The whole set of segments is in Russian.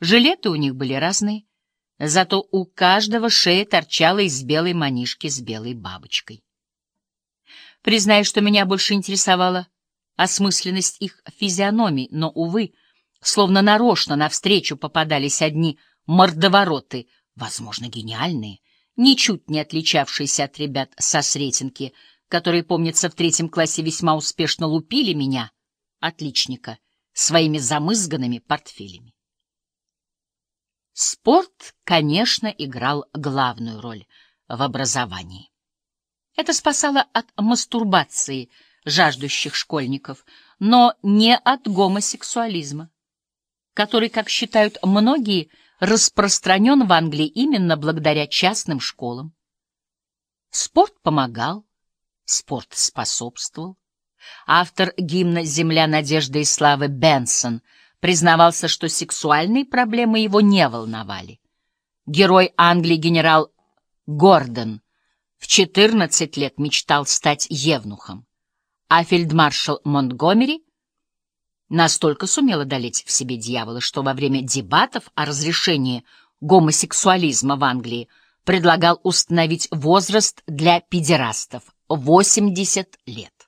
Жилеты у них были разные, зато у каждого шея торчала из белой манишки с белой бабочкой. Признаю, что меня больше интересовала осмысленность их физиономий, но, увы, словно нарочно навстречу попадались одни мордовороты, возможно, гениальные, ничуть не отличавшиеся от ребят со Сретенки, которые, помнится, в третьем классе весьма успешно лупили меня, отличника, своими замызганными портфелями. Спорт, конечно, играл главную роль в образовании. Это спасало от мастурбации жаждущих школьников, но не от гомосексуализма, который, как считают многие, распространен в Англии именно благодаря частным школам. Спорт помогал, спорт способствовал. Автор гимна «Земля надежды и славы» Бенсон признавался, что сексуальные проблемы его не волновали. Герой Англии генерал Гордон в 14 лет мечтал стать евнухом, а фельдмаршал Монтгомери настолько сумел одолеть в себе дьявола, что во время дебатов о разрешении гомосексуализма в Англии предлагал установить возраст для педерастов — 80 лет.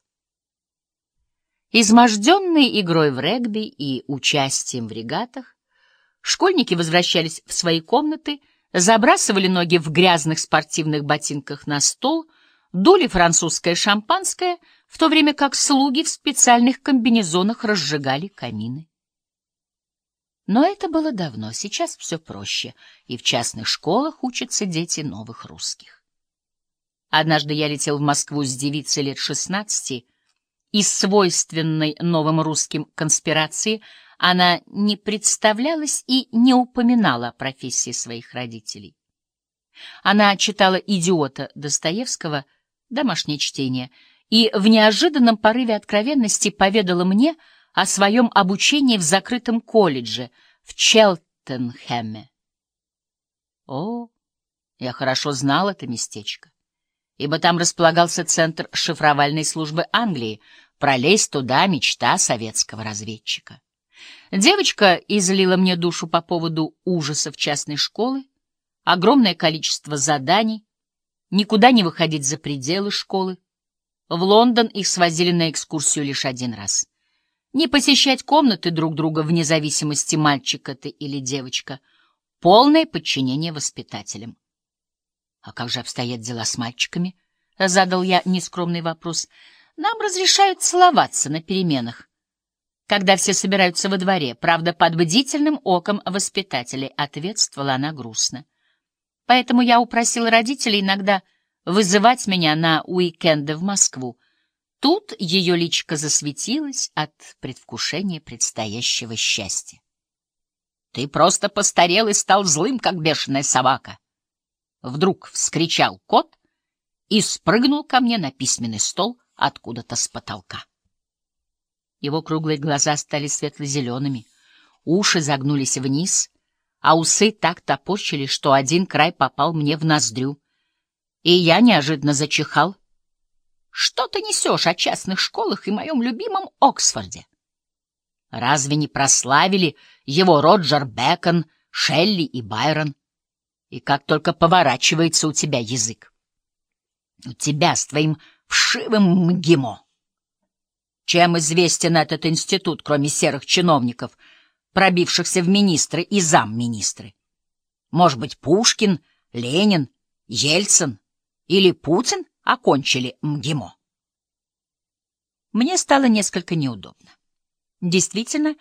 Изможденные игрой в регби и участием в регатах, школьники возвращались в свои комнаты, забрасывали ноги в грязных спортивных ботинках на стол, дули французское шампанское, в то время как слуги в специальных комбинезонах разжигали камины. Но это было давно, сейчас все проще, и в частных школах учатся дети новых русских. Однажды я летел в Москву с девицей лет шестнадцати, из свойственной новым русским конспирации она не представлялась и не упоминала о профессии своих родителей. Она читала «Идиота» Достоевского, домашнее чтение, и в неожиданном порыве откровенности поведала мне о своем обучении в закрытом колледже в Челтенхэме. О, я хорошо знал это местечко ибо там располагался центр шифровальной службы Англии. Пролезть туда — мечта советского разведчика. Девочка излила мне душу по поводу ужасов частной школы, огромное количество заданий, никуда не выходить за пределы школы. В Лондон их свозили на экскурсию лишь один раз. Не посещать комнаты друг друга вне зависимости, мальчик это или девочка. Полное подчинение воспитателям. А как же обстоят дела с мальчиками? Задал я нескромный вопрос. Нам разрешают целоваться на переменах, когда все собираются во дворе, правда, под бдительным оком воспитателей, ответствовала она грустно. Поэтому я упросила родителей иногда вызывать меня на уикенды в Москву. Тут ее личико засветилось от предвкушения предстоящего счастья. Ты просто постарел и стал злым, как бешеная собака. Вдруг вскричал кот и спрыгнул ко мне на письменный стол откуда-то с потолка. Его круглые глаза стали светло-зелеными, уши загнулись вниз, а усы так топорщили, что один край попал мне в ноздрю, и я неожиданно зачихал. Что ты несешь о частных школах и моем любимом Оксфорде? Разве не прославили его Роджер Бекон, Шелли и Байрон? И как только поворачивается у тебя язык. У тебя с твоим вшивым МГИМО. Чем известен этот институт, кроме серых чиновников, пробившихся в министры и замминистры? Может быть, Пушкин, Ленин, Ельцин или Путин окончили МГИМО? Мне стало несколько неудобно. Действительно,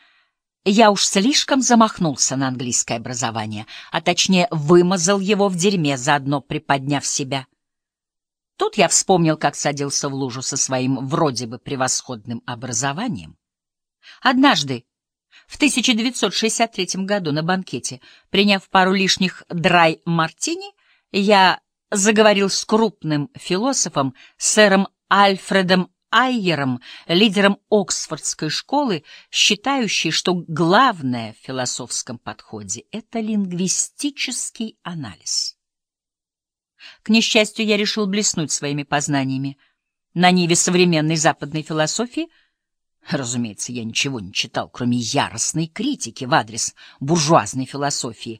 я уж слишком замахнулся на английское образование, а точнее вымазал его в дерьме, заодно приподняв себя. Тут я вспомнил, как садился в лужу со своим вроде бы превосходным образованием. Однажды, в 1963 году на банкете, приняв пару лишних драй-мартини, я заговорил с крупным философом, сэром Альфредом Айером, лидером Оксфордской школы, считающий, что главное в философском подходе — это лингвистический анализ. К несчастью, я решил блеснуть своими познаниями. На ниве современной западной философии Разумеется, я ничего не читал, кроме яростной критики в адрес буржуазной философии,